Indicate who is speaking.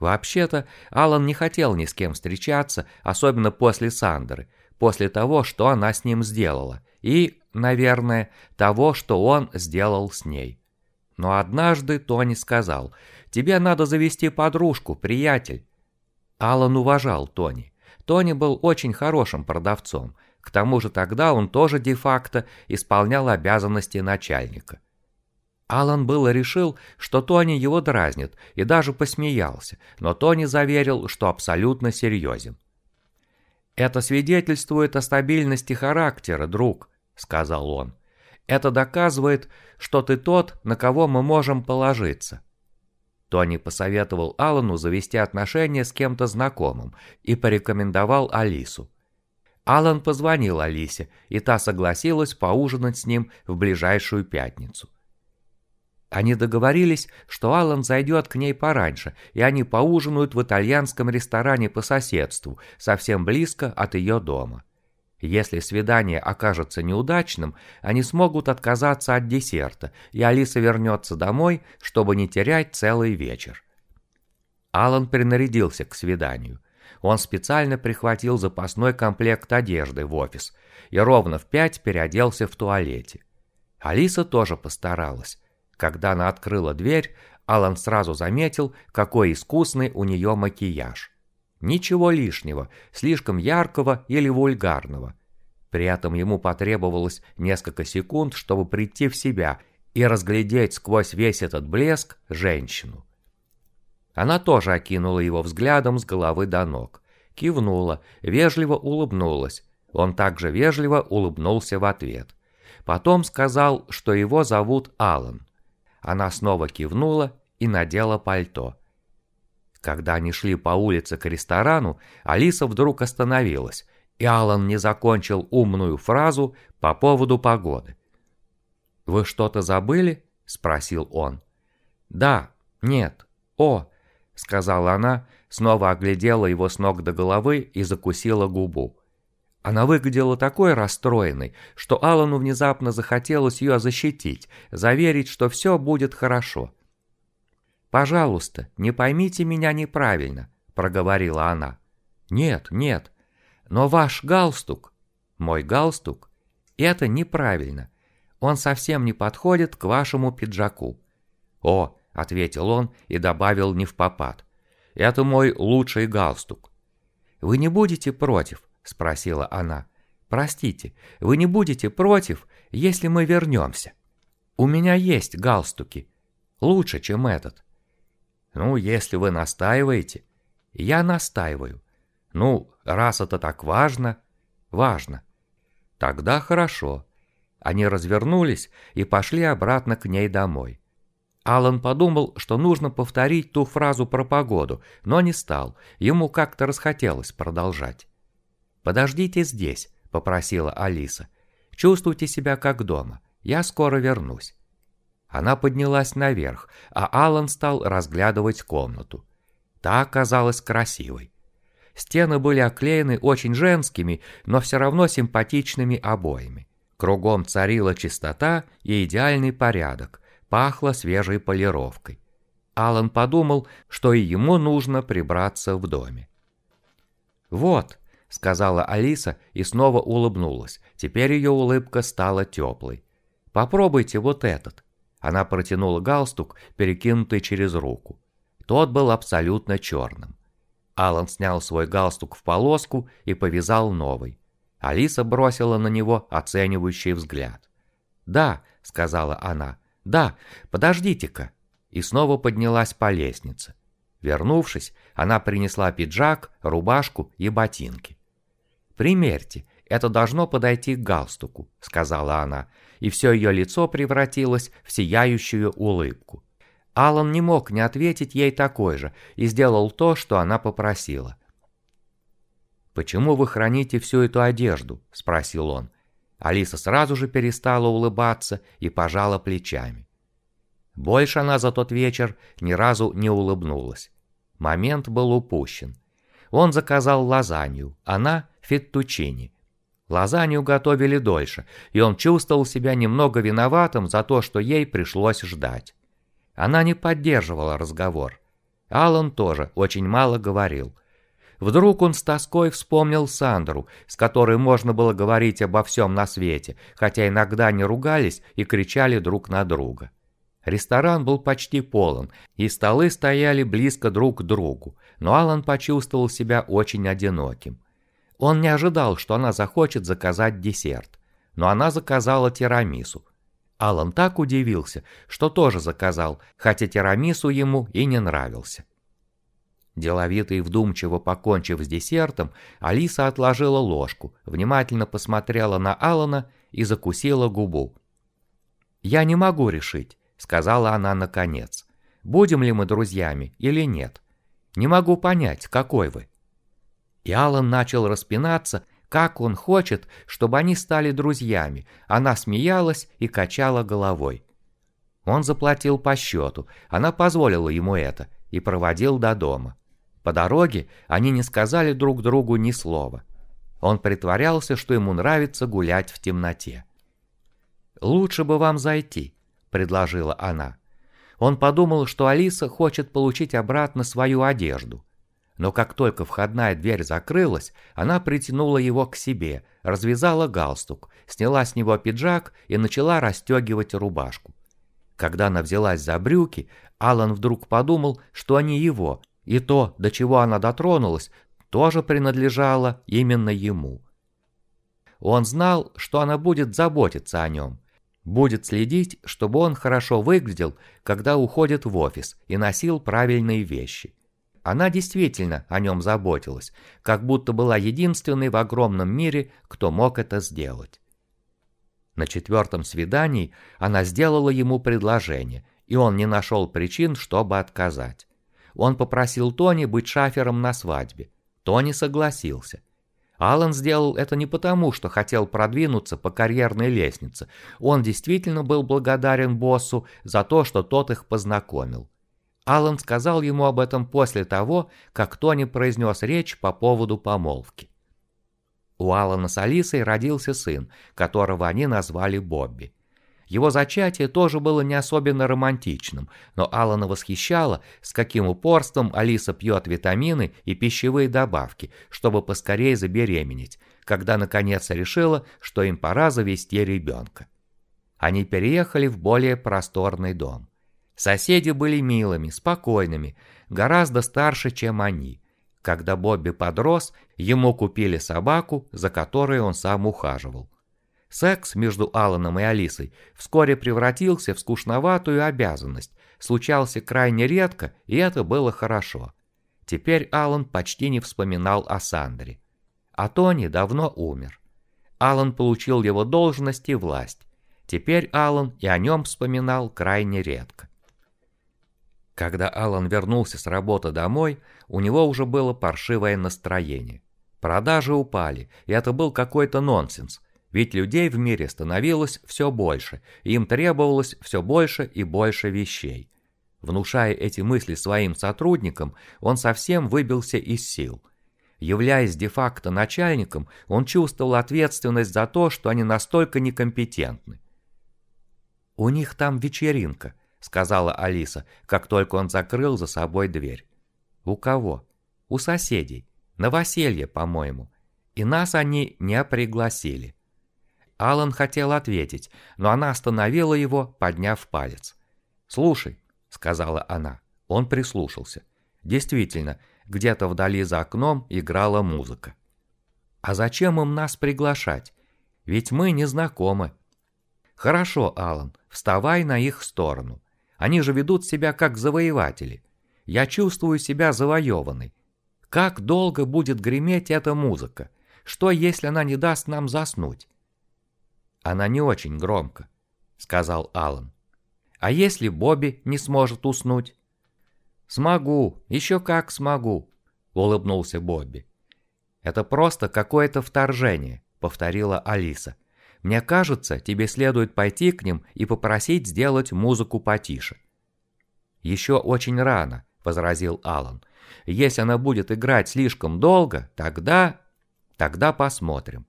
Speaker 1: Вообще-то, Алан не хотел ни с кем встречаться, особенно после Сандры, после того, что она с ним сделала, и, наверное, того, что он сделал с ней. Но однажды Тони сказал, «Тебе надо завести подружку, приятель». Алан уважал Тони. Тони был очень хорошим продавцом, к тому же тогда он тоже де-факто исполнял обязанности начальника. Алан было решил, что Тони его дразнит, и даже посмеялся, но Тони заверил, что абсолютно серьезен. «Это свидетельствует о стабильности характера, друг», — сказал он. «Это доказывает, что ты тот, на кого мы можем положиться». Тони посоветовал Алану завести отношения с кем-то знакомым и порекомендовал Алису. Алан позвонил Алисе, и та согласилась поужинать с ним в ближайшую пятницу. Они договорились, что Алан зайдет к ней пораньше, и они поужинают в итальянском ресторане по соседству, совсем близко от ее дома. Если свидание окажется неудачным, они смогут отказаться от десерта, и Алиса вернется домой, чтобы не терять целый вечер. Алан принарядился к свиданию. Он специально прихватил запасной комплект одежды в офис и ровно в пять переоделся в туалете. Алиса тоже постаралась. Когда она открыла дверь, Алан сразу заметил, какой искусный у нее макияж. Ничего лишнего, слишком яркого или вульгарного. При этом ему потребовалось несколько секунд, чтобы прийти в себя и разглядеть сквозь весь этот блеск женщину. Она тоже окинула его взглядом с головы до ног, кивнула, вежливо улыбнулась. Он также вежливо улыбнулся в ответ. Потом сказал, что его зовут Алан. Она снова кивнула и надела пальто. Когда они шли по улице к ресторану, Алиса вдруг остановилась, и Алан не закончил умную фразу по поводу погоды. «Вы что-то забыли?» – спросил он. «Да, нет, о», – сказала она, снова оглядела его с ног до головы и закусила губу. Она выглядела такой расстроенной, что Алану внезапно захотелось ее защитить, заверить, что все будет хорошо. «Пожалуйста, не поймите меня неправильно», — проговорила она. «Нет, нет, но ваш галстук, мой галстук, это неправильно. Он совсем не подходит к вашему пиджаку». «О», — ответил он и добавил не в попад, — «это мой лучший галстук». «Вы не будете против?» – спросила она. «Простите, вы не будете против, если мы вернемся? У меня есть галстуки. Лучше, чем этот». «Ну, если вы настаиваете». «Я настаиваю. Ну, раз это так важно...» «Важно». «Тогда хорошо». Они развернулись и пошли обратно к ней домой. Алан подумал, что нужно повторить ту фразу про погоду, но не стал, ему как-то расхотелось продолжать. «Подождите здесь», — попросила Алиса. «Чувствуйте себя как дома. Я скоро вернусь». Она поднялась наверх, а Алан стал разглядывать комнату. Та оказалась красивой. Стены были оклеены очень женскими, но все равно симпатичными обоями. Кругом царила чистота и идеальный порядок, пахло свежей полировкой. Алан подумал, что и ему нужно прибраться в доме. «Вот», сказала Алиса и снова улыбнулась. Теперь ее улыбка стала теплой. «Попробуйте вот этот». Она протянула галстук, перекинутый через руку. Тот был абсолютно черным. Алан снял свой галстук в полоску и повязал новый. Алиса бросила на него оценивающий взгляд. «Да», — сказала она, — «да, подождите-ка». И снова поднялась по лестнице. Вернувшись, она принесла пиджак, рубашку и ботинки. «Примерьте, это должно подойти к галстуку», — сказала она, и все ее лицо превратилось в сияющую улыбку. Алан не мог не ответить ей такой же и сделал то, что она попросила. «Почему вы храните всю эту одежду?» – спросил он. Алиса сразу же перестала улыбаться и пожала плечами. Больше она за тот вечер ни разу не улыбнулась. Момент был упущен. Он заказал лазанью, она – феттучини. Лазанью готовили дольше, и он чувствовал себя немного виноватым за то, что ей пришлось ждать. Она не поддерживала разговор. Алан тоже очень мало говорил. Вдруг он с тоской вспомнил Сандру, с которой можно было говорить обо всем на свете, хотя иногда они ругались и кричали друг на друга. Ресторан был почти полон, и столы стояли близко друг к другу, но Алан почувствовал себя очень одиноким. Он не ожидал, что она захочет заказать десерт, но она заказала тирамису. Алан так удивился, что тоже заказал, хотя тирамису ему и не нравился. Деловито и вдумчиво покончив с десертом, Алиса отложила ложку, внимательно посмотрела на Алана и закусила губу. «Я не могу решить», — сказала она наконец. «Будем ли мы друзьями или нет? Не могу понять, какой вы». И Алан начал распинаться, как он хочет, чтобы они стали друзьями. Она смеялась и качала головой. Он заплатил по счету, она позволила ему это и проводил до дома. По дороге они не сказали друг другу ни слова. Он притворялся, что ему нравится гулять в темноте. «Лучше бы вам зайти», — предложила она. Он подумал, что Алиса хочет получить обратно свою одежду. Но как только входная дверь закрылась, она притянула его к себе, развязала галстук, сняла с него пиджак и начала расстегивать рубашку. Когда она взялась за брюки, Алан вдруг подумал, что они его, и то, до чего она дотронулась, тоже принадлежало именно ему. Он знал, что она будет заботиться о нем, будет следить, чтобы он хорошо выглядел, когда уходит в офис и носил правильные вещи. Она действительно о нем заботилась, как будто была единственной в огромном мире, кто мог это сделать. На четвертом свидании она сделала ему предложение, и он не нашел причин, чтобы отказать. Он попросил Тони быть шафером на свадьбе. Тони согласился. Алан сделал это не потому, что хотел продвинуться по карьерной лестнице. Он действительно был благодарен боссу за то, что тот их познакомил. Алан сказал ему об этом после того, как Тони произнес речь по поводу помолвки. У Алана с Алисой родился сын, которого они назвали Бобби. Его зачатие тоже было не особенно романтичным, но Алана восхищало, с каким упорством Алиса пьет витамины и пищевые добавки, чтобы поскорее забеременеть, когда наконец решила, что им пора завести ребенка. Они переехали в более просторный дом. Соседи были милыми, спокойными, гораздо старше, чем они. Когда Бобби подрос, ему купили собаку, за которой он сам ухаживал. Секс между Аланом и Алисой вскоре превратился в скучноватую обязанность, случался крайне редко, и это было хорошо. Теперь Алан почти не вспоминал о Сандре. А Тони давно умер. Алан получил его должность и власть. Теперь Алан и о нем вспоминал крайне редко. Когда Алан вернулся с работы домой, у него уже было паршивое настроение. Продажи упали, и это был какой-то нонсенс – ведь людей в мире становилось все больше, и им требовалось все больше и больше вещей. Внушая эти мысли своим сотрудникам, он совсем выбился из сил. Являясь де-факто начальником, он чувствовал ответственность за то, что они настолько некомпетентны. «У них там вечеринка», — сказала Алиса, как только он закрыл за собой дверь. «У кого?» «У соседей. Новоселье, по-моему. И нас они не пригласили». Алан хотел ответить, но она остановила его, подняв палец. «Слушай», — сказала она. Он прислушался. Действительно, где-то вдали за окном играла музыка. «А зачем им нас приглашать? Ведь мы не знакомы». «Хорошо, Алан, вставай на их сторону. Они же ведут себя как завоеватели. Я чувствую себя завоеванной. Как долго будет греметь эта музыка? Что, если она не даст нам заснуть? Она не очень громко, сказал Алан. А если Бобби не сможет уснуть? Смогу, еще как смогу, улыбнулся Бобби. Это просто какое-то вторжение, повторила Алиса. Мне кажется, тебе следует пойти к ним и попросить сделать музыку потише. Еще очень рано, возразил Алан. Если она будет играть слишком долго, тогда... Тогда посмотрим.